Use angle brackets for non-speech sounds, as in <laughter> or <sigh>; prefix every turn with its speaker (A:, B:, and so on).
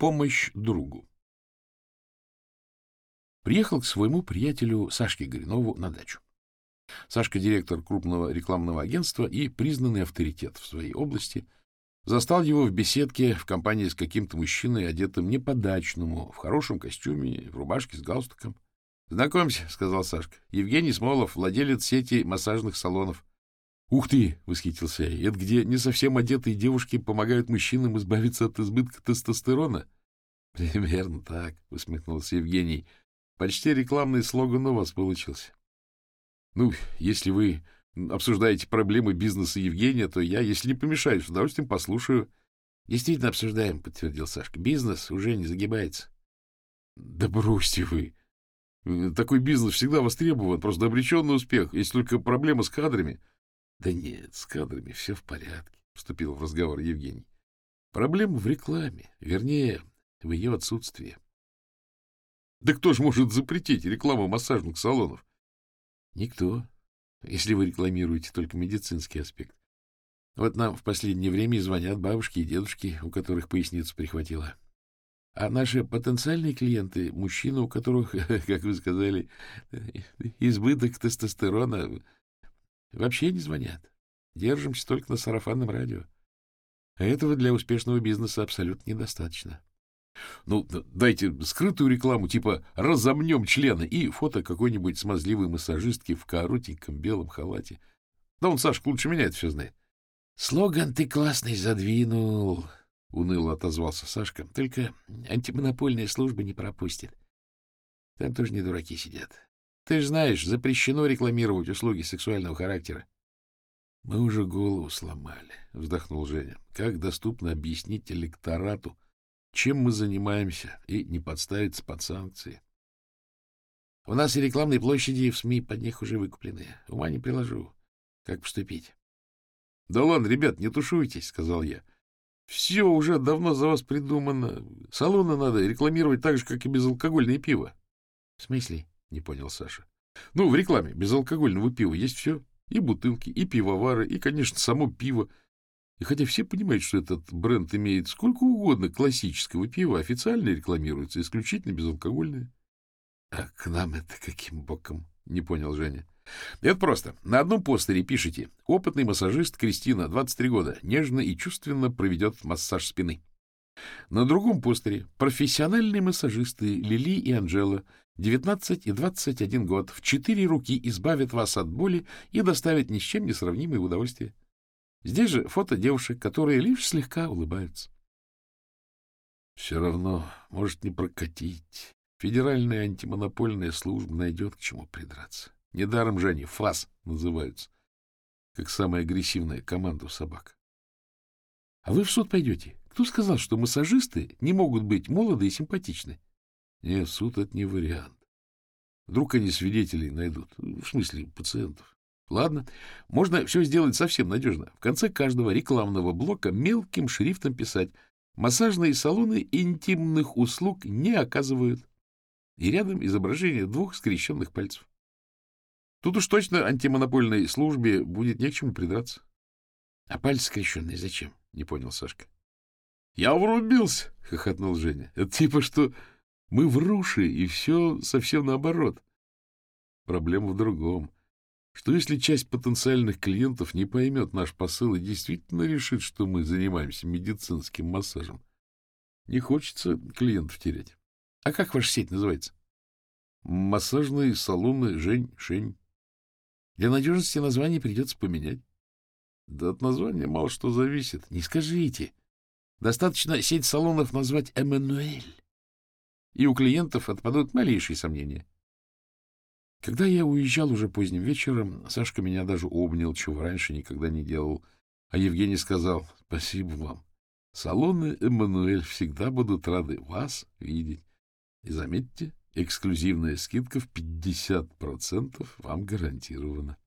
A: Помощь другу. Приехал к своему приятелю Сашке Горинову на дачу. Сашка — директор крупного рекламного агентства и признанный авторитет в своей области. Застал его в беседке в компании с каким-то мужчиной, одетым не по-дачному, в хорошем костюме, в рубашке с галстуком. — Знакомься, — сказал Сашка, — Евгений Смолов, владелец сети массажных салонов. — Ух ты! — восхитился я. — Это где не совсем одетые девушки помогают мужчинам избавиться от избытка тестостерона? <laughs> — Примерно так, — усмехнулся Евгений. — Почти рекламный слоган у вас получился. — Ну, если вы обсуждаете проблемы бизнеса Евгения, то я, если не помешаю, с удовольствием послушаю. — Действительно обсуждаем, — подтвердил Сашка. — Бизнес уже не загибается. — Да бросьте вы! Такой бизнес всегда востребован, просто обречен на успех, если только проблема с кадрами. — Да нет, с кадрами все в порядке, — вступил в разговор Евгений. — Проблема в рекламе, вернее, в ее отсутствии. — Да кто же может запретить рекламу массажных салонов? — Никто, если вы рекламируете только медицинский аспект. Вот нам в последнее время звонят бабушки и дедушки, у которых поясницу прихватило. А наши потенциальные клиенты — мужчины, у которых, <laughs> как вы сказали, <laughs> избыток тестостерона Вообще не звонят. Держимся только на сарафанном радио. А этого для успешного бизнеса абсолютно недостаточно. Ну, дайте скрытую рекламу, типа «разомнем члены» и фото какой-нибудь смазливой массажистки в коротеньком белом халате. Да он, Сашка, лучше меня это все знает. — Слоган ты классный задвинул, — уныло отозвался Сашка. — Только антимонопольная служба не пропустит. Там тоже не дураки сидят. Ты же знаешь, запрещено рекламировать услуги сексуального характера. — Мы уже голову сломали, — вздохнул Женя. — Как доступно объяснить электорату, чем мы занимаемся, и не подставиться под санкции? — У нас и рекламные площади в СМИ под них уже выкуплены. Ума не приложу. Как поступить? — Да ладно, ребят, не тушуйтесь, — сказал я. — Все уже давно за вас придумано. Салоны надо рекламировать так же, как и безалкогольное пиво. — В смысле? — не понял Саша. — Ну, в рекламе безалкогольного пива есть все. И бутылки, и пивовары, и, конечно, само пиво. И хотя все понимают, что этот бренд имеет сколько угодно классического пива, официально рекламируется исключительно безалкогольное. — А к нам это каким боком? — не понял Женя. — Это просто. На одном постере пишите «Опытный массажист Кристина, 23 года, нежно и чувственно проведет массаж спины». На другом постере профессиональные массажисты Лили и Анжела, 19 и 21 год, в четыре руки избавят вас от боли и доставят ни с чем не сравнимое удовольствие. Здесь же фото девушек, которые лишь слегка улыбаются. Все равно может не прокатить. Федеральная антимонопольная служба найдет к чему придраться. Недаром же они ФАС называются, как самая агрессивная команда собак. А вы в суд пойдете? Кто сказал, что массажисты не могут быть молоды и симпатичны? Нет, суд — это не вариант. Вдруг они свидетелей найдут. В смысле, пациентов. Ладно, можно все сделать совсем надежно. В конце каждого рекламного блока мелким шрифтом писать «Массажные салоны интимных услуг не оказывают». И рядом изображение двух скрещенных пальцев. Тут уж точно антимонопольной службе будет не к чему придраться. — А пальцы скрещенные зачем? — не понял Сашка. — Я врубился, — хохотнул Женя. — Это типа что мы в руши, и все совсем наоборот. Проблема в другом. Что если часть потенциальных клиентов не поймет наш посыл и действительно решит, что мы занимаемся медицинским массажем? Не хочется клиентов терять. А как ваша сеть называется? Массажные салоны Жень-Шень. Для надежности название придется поменять. Да от названия мало что зависит. Не скажите. Достаточно сеть салонов назвать «Эммануэль». И у клиентов отпадут малейшие сомнения. Когда я уезжал уже поздним вечером, Сашка меня даже обнял, чего раньше никогда не делал. А Евгений сказал «Спасибо вам. Салоны «Эммануэль» всегда будут рады вас видеть. И заметьте, эксклюзивная скидка в 50% вам гарантирована.